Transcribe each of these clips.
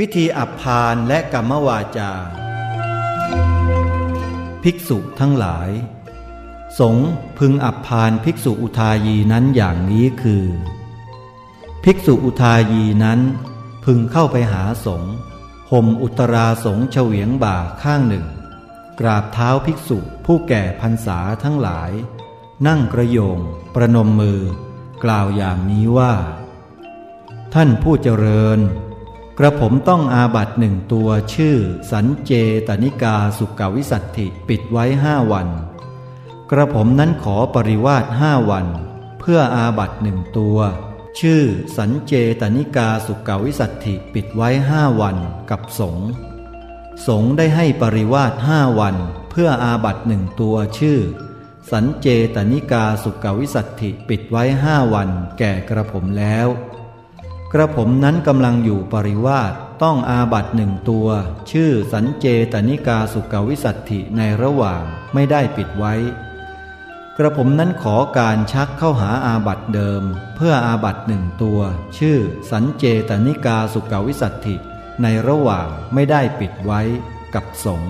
วิธีอับพานและกรรมวาจา ภิกษุทั้งหลาย สงพึงอับพานภิกษุอุทายีนั้นอย่างนี้คือ ภิกษุอุทายีนั้น พึงเข้าไปหาสงห่มอุตราสงเฉวียงบ่าข้างหนึ่ง กราบเท้าภิกษุผู้แก่พรรษาทั้งหลาย นั่งกระโยง ประนมมือ กล่าวอย่างนี้ว่า ท่านผู้เจริญ กระผมต้องอาบัตหนึ่งตัวชื่อ สันเจตนิกาสุกวิสัตถิปิดไว้ห้าวัน กระผมนั้นขอปริวาสห้าวัน เพื่ออาบัตหนึ่งตัว ชื่อ สันเจตนิกาสุกวิสัตถิปิดไว้ห้าวันกับสงสงได้ให้ปริวาสห้าวัน เพื่ออาบัตหนึ่งตัวชื่อ สันเจตนิกาสุกวิสัตถิปิดไว้ห้าวัน แก่กระผมแล้ว กระผมนั้นกำลังอยู่ปริวาสต้องอาบัตหนึ่งตัว ชื่อสันเจตนิกาสุกวิสัตถิในระหว่างไม่ได้ปิดไว้ กระผมนั้นขอการชักเข้าหาอาบัตเดิม เพื่ออาบัตหนึ่งตัว ชื่อสันเจตนิกาสุกวิสัตถิในระหว่างไม่ได้ปิดไว้กับสงฆ์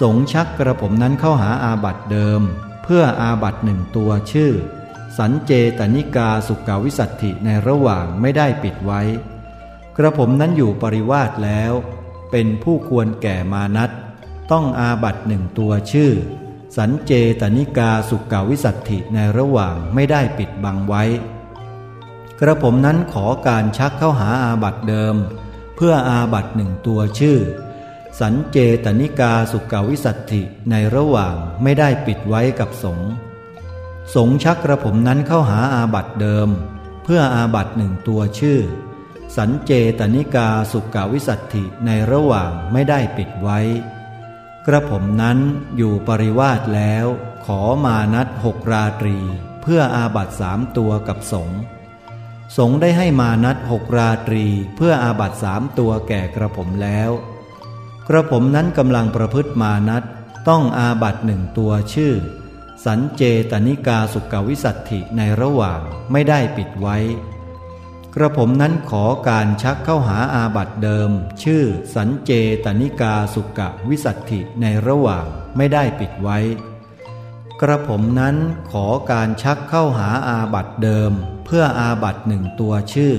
สงฆ์ชักกระผมนั้นเข้าหาอาบัติเดิม เพื่ออาบัติหนึ่งตัวชื่อ สัญเจตนิกาสุกกวิสัฏฐิในระหว่างไม่ได้ปิดไว้ กระผมนั้นอยู่ปริวาสแล้ว เป็นผู้ควรแก่มานัตต้องอาบัติหนึ่งตัวชื่อ สัญเจตนิกาสุกกวิสัฏฐิในระหว่างไม่ได้ปิดบังไว้ กระผมนั้นขอการชักเข้าหาอาบัติเดิม เพื่ออาบัติหนึ่งตัวชื่อ สัญเจตนิกาสุกกวิสัฏฐิในระหว่างไม่ได้ปิดไว้กับสงฆ์ สงฆ์ชักกระผมนั้นเข้าหาอาบัติเดิม เพื่ออาบัติหนึ่งตัวชื่อ สัญเจตนิกาสุกกวิสัฏฐิในระหว่างไม่ได้ปิดไว้ กระผมนั้นอยู่ปริวาสแล้ว ขอมานัตหกราตรี เพื่ออาบัติสามตัวกับสงฆ์สงได้ให้มานัดหกราตรีเพื่ออาบัตสามตัวแก่กระผมแล้ว กระผมนั้นกำลังประพฤติมานัดต้องอาบัตหนึ่งตัวชื่อ สันเจตนิกาสุกวิสัตถิในระหว่างไม่ได้ปิดไว้ กระผมนั้นขอการชักเข้าหาอาบัตเดิม ชื่อสันเจตนิกาสุกวิสัตถิในระหว่างไม่ได้ปิดไว้ กระผมนั้นขอการชักเข้าหาอาบัตเดิม เพื่ออาบัตหนึ่งตัวชื่อ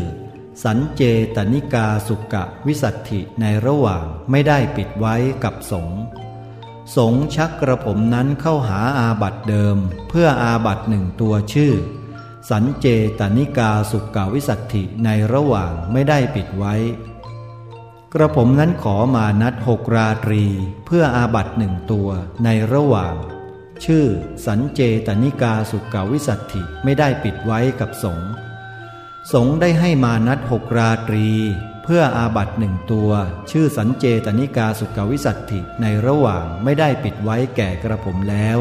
สันเจตนิกาสุกวิสัตถิในระหว่างไม่ได้ปิดไว้กับสงฆ์ สงชักกระผมนั้นเข้าหาอาบัตเดิม เพื่ออาบัตหนึ่งตัวชื่อ สันเจตนิกาสุกาวิสัตถิในระหว่างไม่ได้ปิดไว้ กระผมนั้นขอมานัดหกราตรี เพื่ออาบัตหนึ่งตัวในระหว่าง ชื่อ สันเจตนิกาสุกาวิสัตถิไม่ได้ปิดไว้กับสงสงได้ให้มานัดหกราตรี เพื่ออาบัตหนึ่งตัว ชื่อสันเจตนิกาสุกวิสัตถิในระหว่างไม่ได้ปิดไว้แก่กระผมแล้ว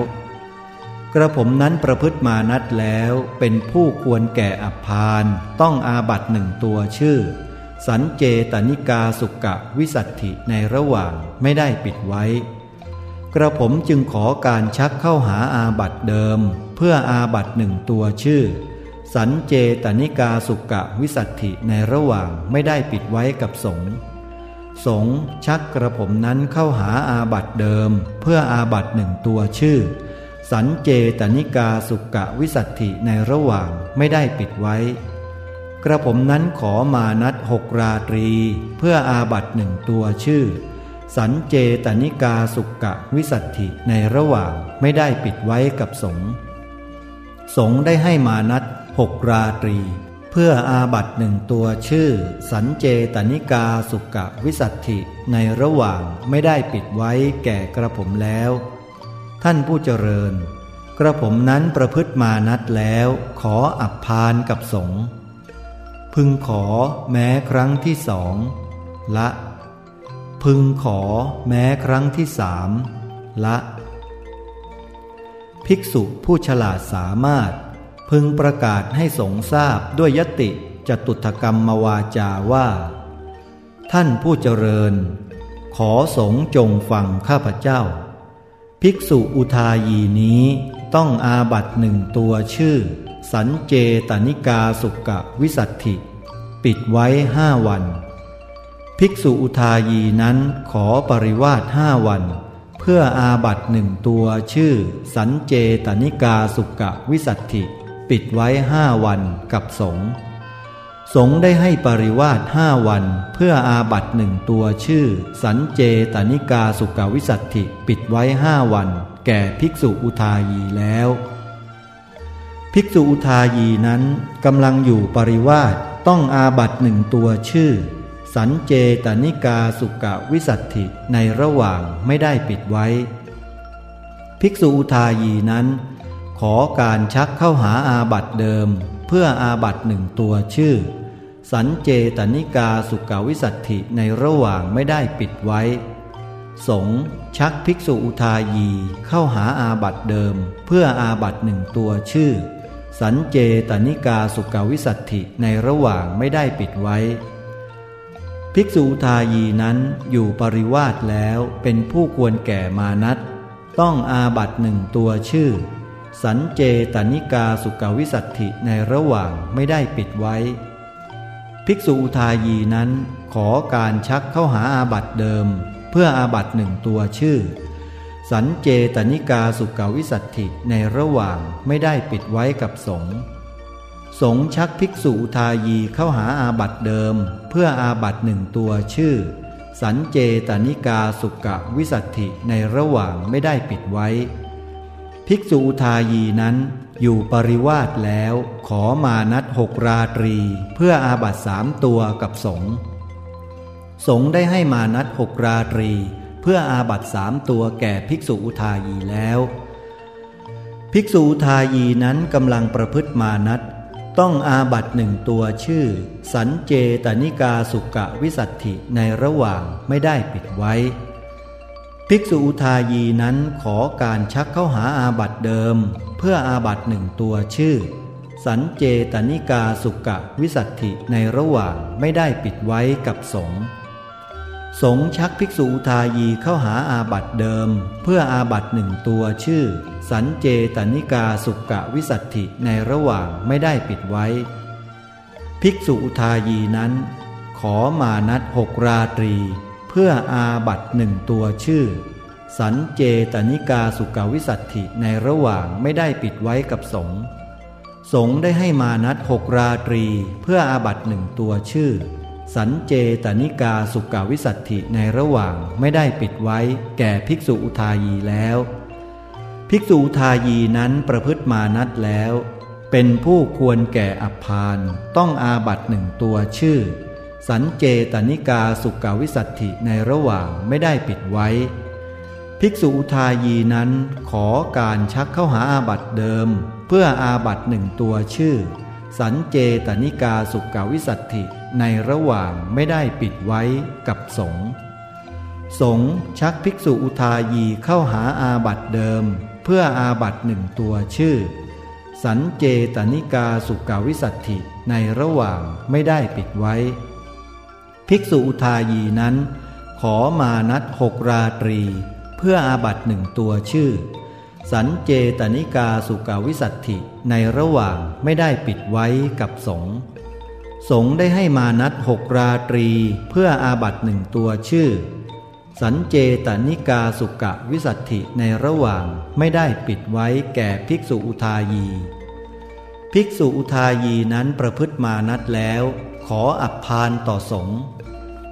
กระผมนั้นประพฤติมานัดแล้วเป็นผู้ควรแก่อภาน ต้องอาบัตหนึ่งตัวชื่อ สัญเจตนิกาสุกกวิสัฏฐิในระหว่างไม่ได้ปิดไว้ กระผมจึงขอการชักเข้าหาอาบัติเดิม เพื่ออาบัติหนึ่งตัวชื่อ สัญเจตนิกาสุกกวิสัฏฐิในระหว่างไม่ได้ปิดไว้กับสงฆ์ สงฆ์ชักกระผมนั้นเข้าหาอาบัติเดิม เพื่ออาบัติหนึ่งตัวชื่อ สัญเจตนิกาสุกกวิสัฏฐิในระหว่างไม่ได้ปิดไว้ กระผมนั้นขอมานัดหกราตรี เพื่ออาบัตหนึ่งตัวชื่อ สันเจตนิกาสุกะวิสัตถิในระหว่างไม่ได้ปิดไว้กับสงสงได้ให้มานัด หกราตรี เพื่ออาบัตหนึ่งตัวชื่อ สันเจตนิกาสุกะวิสัตถิในระหว่างไม่ได้ปิดไว้แก่กระผมแล้ว ท่านผู้เจริญ กระผมนั้นประพฤติมานัดแล้ว ขออับพานกับสงพึงขอแม้ครั้งที่สองละ พึงขอแม้ครั้งที่สามละ ภิกษุผู้ฉลาดสามารถ พึงประกาศให้สงทราบด้วยยติจตุถกรรมมวาจาว่า ท่านผู้เจริญ ขอสงจงฟังข้าพเจ้า ภิกษุอุทายีนี้ต้องอาบัตหนึ่งตัวชื่อ สันเจตนิกาสุกะวิสัตถิ ปิดไว้ห้าวัน ภิกษุอุทายีนั้นขอปริวาสห้าวัน เพื่ออาบัตหนึ่งตัวชื่อ สันเจตนิกาสุกะวิสัตถิ ปิดไว้ห้าวันกับสงฆ์สงฆ์ได้ให้ปริวาสห้าวันเพื่ออาบัตหนึ่งตัวชื่อ สันเจตนิกาสุกาวิสัตถิ ปิดไว้ห้าวัน แก่ภิกษุอุทายีแล้ว ภิกษุอุทายีนั้นกำลังอยู่ปริวาสต้องอาบัตหนึ่งตัวชื่อ สันเจตนิกาสุกาวิสัตถิในระหว่างไม่ได้ปิดไว้ ภิกษุอุทายีนั้น ขอการชักเข้าหาอาบัตเดิม เพื่ออาบัตหนึ่งตัวชื่อ สันเจตนิกาสุกาวิสัตถิในระหว่างไม่ได้ปิดไว้ สงชักภิกษุอุทายีเข้าหาอาบัตเดิม เพื่ออาบัตหนึ่งตัวชื่อ สันเจตนิกาสุกาวิสัตถิในระหว่างไม่ได้ปิดไว้ ภิกษุอุทายีนั้นอยู่ปริวาสแล้วเป็นผู้ควรแก่มานัตต้องอาบัตหนึ่งตัวชื่อ สันเจตานิกาสุกาวิสัตถิในระหว่างไม่ได้ปิดไว้ ภิกษุอุทายีนั้นขอการชักเข้าหาอาบัตเดิม เพื่ออาบัตหนึ่งตัวชื่อ สันเจตานิกาสุกาวิสัตถิในระหว่างไม่ได้ปิดไว้กับสงสงชักภิกษุอุทายีเข้าหาอาบัตเดิม เพื่ออาบัตหนึ่งตัวชื่อ สันเจตานิกาสุกะวิสัตถิในระหว่างไม่ได้ปิดไว้ ภิกษุอุทายีนั้น อยู่ปริวาสแล้ว ขอมานัดหกราตรี เพื่ออาบัตสามตัวกับสงสงได้ให้มานัดหกราตรี เพื่ออาบัตสามตัวแก่ภิกษุอุทายีแล้ว ภิกษุอุทายีนั้นกำลังประพฤติมานัดต้องอาบัตหนึ่งตัวชื่อ สัญเจตนิกาสุกกวิสัฏฐิในระหว่างไม่ได้ปิดไว้ ภิกษุอุทายีนั้นขอการชักเข้าหาอาบัติเดิม เพื่ออาบัติหนึ่งตัวชื่อ สัญเจตนิกาสุกกวิสัฏฐิในระหว่างไม่ได้ปิดไว้กับสงฆ์ สงฆ์ชักภิกษุอุทายีเข้าหาอาบัติเดิม เพื่ออาบัติหนึ่งตัวชื่อ สัญเจตนิกาสุกกวิสัฏฐิในระหว่างไม่ได้ปิดไว้ ภิกษุทายีนั้น ขอมานัดหกราตรี เพื่ออาบัตหนึ่งตัวชื่อ สันเจตนิกาสุกาวิสัตถิในระหว่างไม่ได้ปิดไว้กับสงสงได้ให้มานัดหกราตรี เพื่ออาบัตหนึ่งตัวชื่อ สันเจตนิกาสุกาวิสัตถิในระหว่างไม่ได้ปิดไว้แก่ภิกษุอุทายีแล้ว ภิกษุอุทายีนั้นประพฤติมานัดแล้ว เป็นผู้ควรแก่อัพานต้องอาบัตหนึ่งตัวชื่อ สันเจตนิกาสุกาวิสัตถิในระหว่างไม่ได้ปิดไว้ ภิกษุอุทายีนั้นขอการชักเข้าหาอาบัตเดิม เพื่ออาบัตหนึ่งตัวชื่อ สันเจตนิกาสุกาวิสัตถิในระหว่างไม่ได้ปิดไว้กับสงสงชักภิกษุอุทายีเข้าหาอาบัตเดิม เพื่ออาบัตหนึ่งตัวชื่อ สันเจตนิกาสุกาวิสัตถิในระหว่างไม่ได้ปิดไว้ ภิกษุอุทายีนั้น ขอมานัดหกราตรี เพื่ออาบัตหนึ่งตัวชื่อ สันเจตนิกาสุกาวิสัตถิในระหว่างไม่ได้ปิดไว้กับสงสงได้ให้มานัดหกราตรี เพื่ออาบัตหนึ่งตัวชื่อ สันเจตนิกาสุกะวิสัตถิในระหว่างไม่ได้ปิดไว้แก่ภิกษุอุทายี ภิกษุอุทายีนั้นประพฤติมานัดแล้ว ขออับพานต่อสงฆ์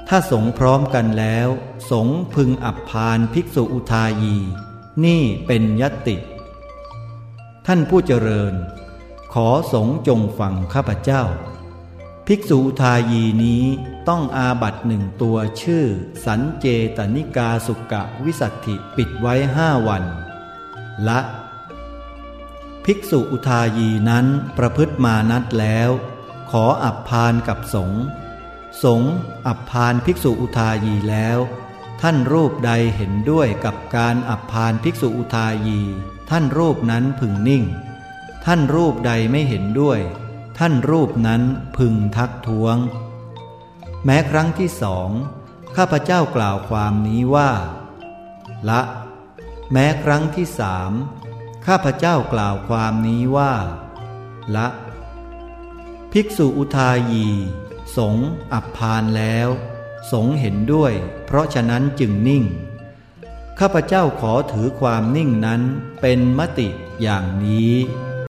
ถ้าสงพร้อมกันแล้ว สงพึงอับพานภิกษุอุทายี นี่เป็นยติ ท่านผู้เจริญ ขอสงจงฟังข้าพเจ้า ภิกษุอุทายีนี้ต้องอาบัตหนึ่งตัวชื่อ สันเจตนิกาสุกะวิสัตถิปิดไว้ห้าวัน ละ ภิกษุอุทายีนั้นประพฤติมานัดแล้ว ขออับพานกับสงฆ์สงอับพานภิกษุอุทายีแล้ว ท่านรูปใดเห็นด้วยกับการอับพานภิกษุอุทายี ท่านรูปนั้นพึงนิ่ง ท่านรูปใดไม่เห็นด้วย ท่านรูปนั้นพึงทักท้วง แม้ครั้งที่สองข้าพเจ้ากล่าวความนี้ว่า ละ แม้ครั้งที่สามข้าพเจ้ากล่าวความนี้ว่า ละ ภิกษุอุทายี สงอับพานแล้ว สงเห็นด้วย เพราะฉะนั้นจึงนิ่ง ข้าพเจ้าขอถือความนิ่งนั้นเป็นมติอย่างนี้